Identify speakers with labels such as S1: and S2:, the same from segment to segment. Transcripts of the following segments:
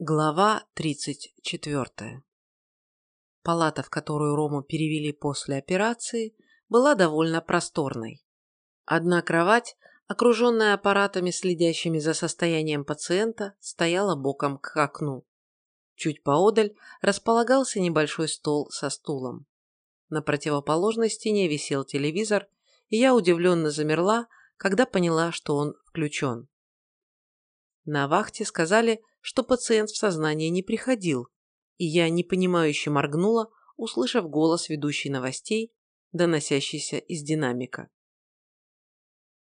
S1: Глава 34. Палата, в которую Рому перевели после операции, была довольно просторной. Одна кровать, окруженная аппаратами, следящими за состоянием пациента, стояла боком к окну. Чуть поодаль располагался небольшой стол со стулом. На противоположной стене висел телевизор, и я удивленно замерла, когда поняла, что он включен. На вахте сказали, что пациент в сознание не приходил, и я непонимающе моргнула, услышав голос ведущей новостей, доносящийся из динамика.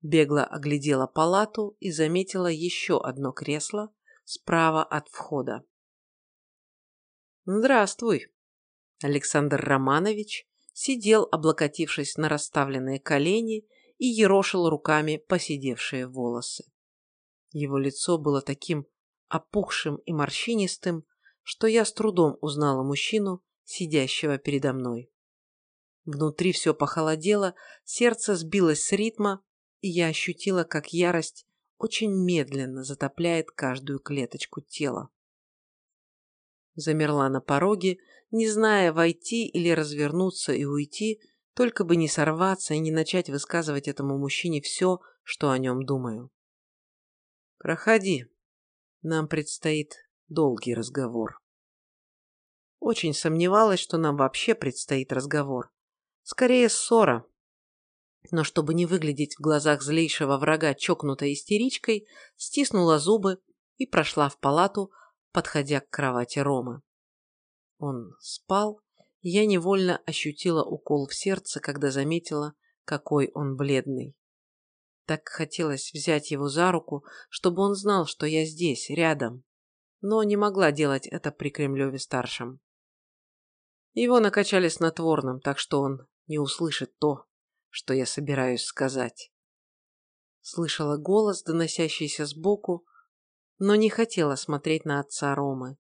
S1: Бегло оглядела палату и заметила еще одно кресло справа от входа. «Здравствуй!» Александр Романович сидел, облокотившись на расставленные колени и ерошил руками поседевшие волосы. Его лицо было таким опухшим и морщинистым, что я с трудом узнала мужчину, сидящего передо мной. Внутри все похолодело, сердце сбилось с ритма, и я ощутила, как ярость очень медленно затопляет каждую клеточку тела. Замерла на пороге, не зная, войти или развернуться и уйти, только бы не сорваться и не начать высказывать этому мужчине все, что о нем думаю. «Проходи», нам предстоит долгий разговор. Очень сомневалась, что нам вообще предстоит разговор. Скорее, ссора. Но чтобы не выглядеть в глазах злейшего врага чокнутой истеричкой, стиснула зубы и прошла в палату, подходя к кровати Ромы. Он спал, и я невольно ощутила укол в сердце, когда заметила, какой он бледный. Так хотелось взять его за руку, чтобы он знал, что я здесь, рядом. Но не могла делать это при Кремлеве-старшем. Его накачали снотворным, так что он не услышит то, что я собираюсь сказать. Слышала голос, доносящийся сбоку, но не хотела смотреть на отца Ромы.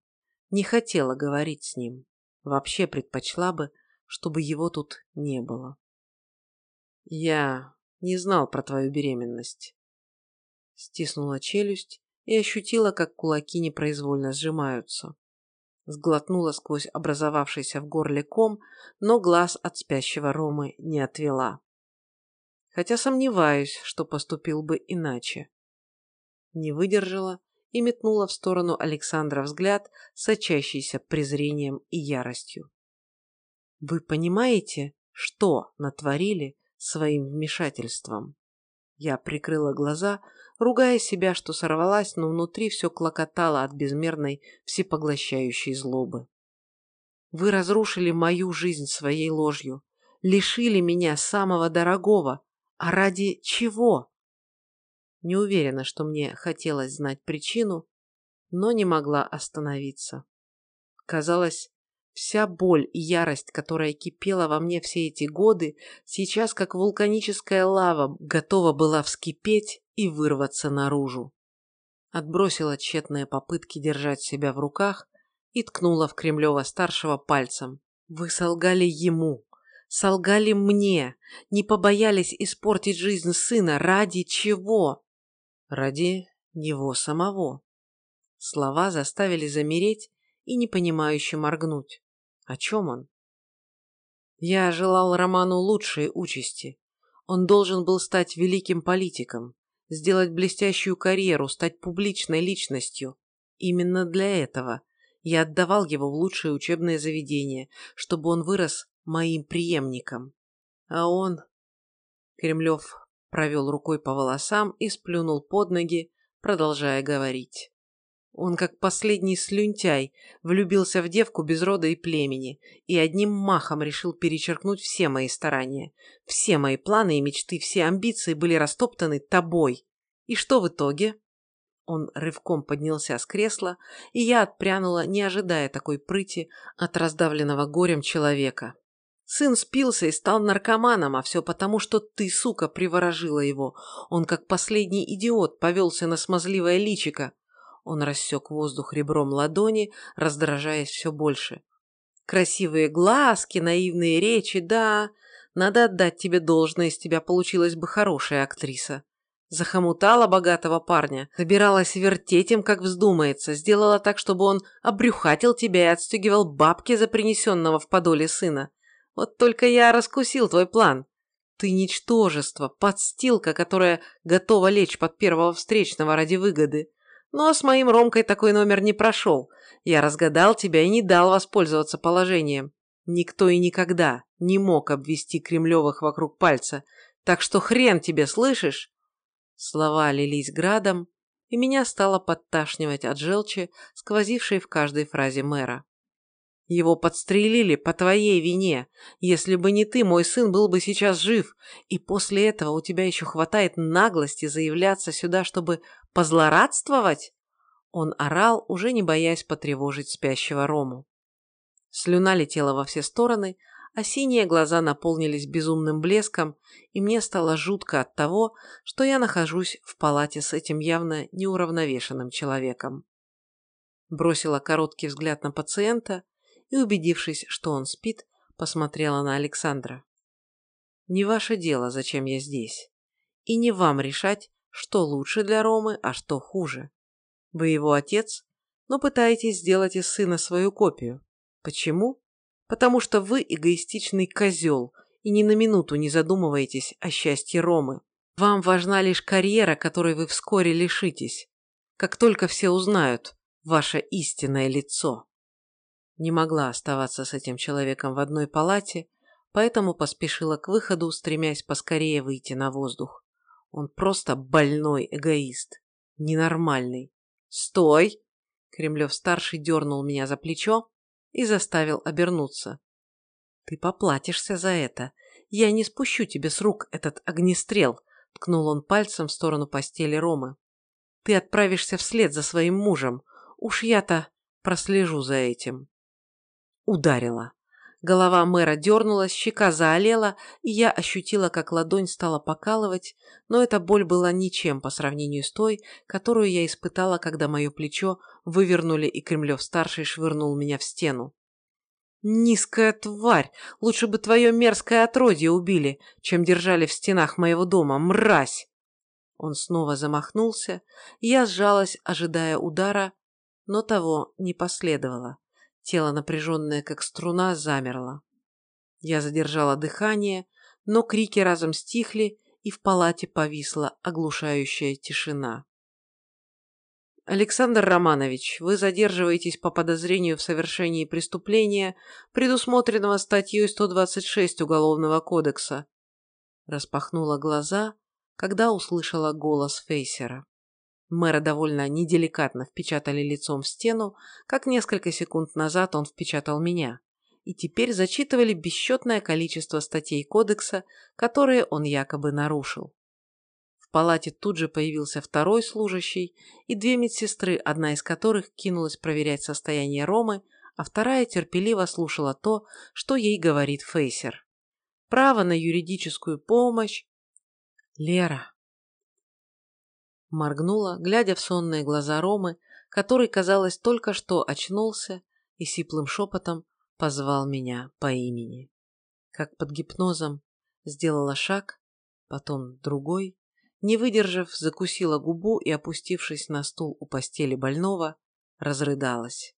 S1: Не хотела говорить с ним. Вообще предпочла бы, чтобы его тут не было. Я не знал про твою беременность. Стиснула челюсть и ощутила, как кулаки непроизвольно сжимаются. Сглотнула сквозь образовавшийся в горле ком, но глаз от спящего Ромы не отвела. Хотя сомневаюсь, что поступил бы иначе. Не выдержала и метнула в сторону Александра взгляд, сочащийся презрением и яростью. Вы понимаете, что натворили своим вмешательством. Я прикрыла глаза, ругая себя, что сорвалась, но внутри все клокотало от безмерной всепоглощающей злобы. Вы разрушили мою жизнь своей ложью, лишили меня самого дорогого, а ради чего? Не уверена, что мне хотелось знать причину, но не могла остановиться. Казалось, Вся боль и ярость, которая кипела во мне все эти годы, сейчас, как вулканическая лава, готова была вскипеть и вырваться наружу. Отбросила тщетные попытки держать себя в руках и ткнула в Кремлева-старшего пальцем. «Вы солгали ему, солгали мне, не побоялись испортить жизнь сына. Ради чего?» «Ради него самого». Слова заставили замереть и непонимающе моргнуть. О чем он? Я желал Роману лучшей участи. Он должен был стать великим политиком, сделать блестящую карьеру, стать публичной личностью. Именно для этого я отдавал его в лучшее учебное заведение, чтобы он вырос моим преемником. А он... Кремлев провел рукой по волосам и сплюнул под ноги, продолжая говорить. Он, как последний слюнтяй, влюбился в девку без рода и племени и одним махом решил перечеркнуть все мои старания. Все мои планы и мечты, все амбиции были растоптаны тобой. И что в итоге? Он рывком поднялся с кресла, и я отпрянула, не ожидая такой прыти от раздавленного горем человека. Сын спился и стал наркоманом, а все потому, что ты, сука, приворожила его. Он, как последний идиот, повелся на смазливое личико. Он рассек воздух ребром ладони, раздражаясь все больше. Красивые глазки, наивные речи, да. Надо отдать тебе должное, из тебя получилась бы хорошая актриса. Захомутала богатого парня, собиралась вертеть им, как вздумается, сделала так, чтобы он обрюхатил тебя и отстегивал бабки за принесенного в подоле сына. Вот только я раскусил твой план. Ты ничтожество, подстилка, которая готова лечь под первого встречного ради выгоды. Но с моим Ромкой такой номер не прошел. Я разгадал тебя и не дал воспользоваться положением. Никто и никогда не мог обвести Кремлевых вокруг пальца. Так что хрен тебе, слышишь? Слова лились градом, и меня стало подташнивать от желчи, сквозившей в каждой фразе мэра. Его подстрелили по твоей вине. Если бы не ты, мой сын был бы сейчас жив, и после этого у тебя еще хватает наглости заявляться сюда, чтобы позлорадствовать?» Он орал, уже не боясь потревожить спящего Рому. Слюна летела во все стороны, а синие глаза наполнились безумным блеском, и мне стало жутко от того, что я нахожусь в палате с этим явно неуравновешенным человеком. Бросила короткий взгляд на пациента и, убедившись, что он спит, посмотрела на Александра. «Не ваше дело, зачем я здесь. И не вам решать, что лучше для Ромы, а что хуже. Вы его отец, но пытаетесь сделать из сына свою копию. Почему? Потому что вы эгоистичный козел и ни на минуту не задумываетесь о счастье Ромы. Вам важна лишь карьера, которой вы вскоре лишитесь, как только все узнают ваше истинное лицо. Не могла оставаться с этим человеком в одной палате, поэтому поспешила к выходу, стремясь поскорее выйти на воздух. Он просто больной эгоист. Ненормальный. «Стой!» Кремлев-старший дернул меня за плечо и заставил обернуться. «Ты поплатишься за это. Я не спущу тебе с рук этот огнестрел», ткнул он пальцем в сторону постели Ромы. «Ты отправишься вслед за своим мужем. Уж я-то прослежу за этим». Ударила. Голова мэра дернулась, щека заолела, и я ощутила, как ладонь стала покалывать, но эта боль была ничем по сравнению с той, которую я испытала, когда мое плечо вывернули и Кремлев-старший швырнул меня в стену. «Низкая тварь! Лучше бы твое мерзкое отродье убили, чем держали в стенах моего дома, мразь!» Он снова замахнулся, я сжалась, ожидая удара, но того не последовало. Тело, напряженное как струна, замерло. Я задержала дыхание, но крики разом стихли, и в палате повисла оглушающая тишина. Александр Романович, вы задерживаетесь по подозрению в совершении преступления, предусмотренного статьей 126 Уголовного кодекса. Распахнула глаза, когда услышала голос Фейсера. Мэра довольно неделикатно впечатали лицом в стену, как несколько секунд назад он впечатал меня, и теперь зачитывали бесчетное количество статей кодекса, которые он якобы нарушил. В палате тут же появился второй служащий и две медсестры, одна из которых кинулась проверять состояние Ромы, а вторая терпеливо слушала то, что ей говорит Фейсер. Право на юридическую помощь. Лера, Моргнула, глядя в сонные глаза Ромы, который, казалось, только что очнулся и сиплым шепотом позвал меня по имени. Как под гипнозом сделала шаг, потом другой, не выдержав, закусила губу и, опустившись на стул у постели больного, разрыдалась.